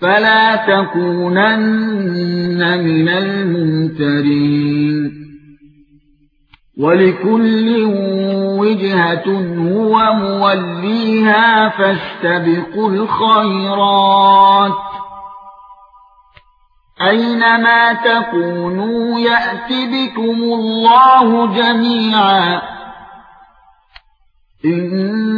فلا تكونن من الممترين. ولكل وجهة هو موليها فاستبقوا الخيرات. أينما تكونوا يأتي بكم الله جميعا. إن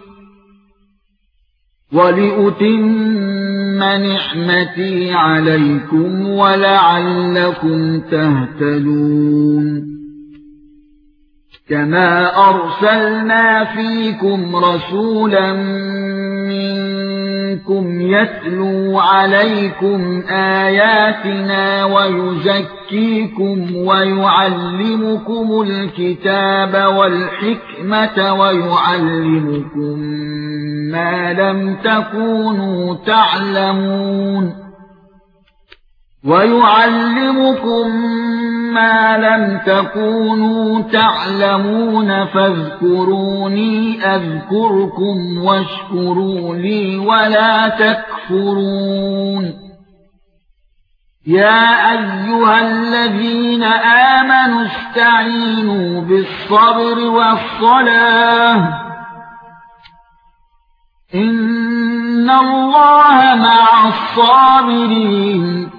ولأتم نعمتي عليكم ولعلكم تهتدون. كما أرسلنا فيكم رسولا منكم يتلو عليكم آياتنا ويزكيكم ويعلمكم الكتاب والحكمة ويعلمكم ما لم تكونوا تعلمون. ويعلمكم ما لم تكونوا تعلمون فاذكروني أذكركم واشكروا لي ولا تكفرون. يا أيها الذين آمنوا استعينوا بالصبر والصلاة. إن الله مع الصابرين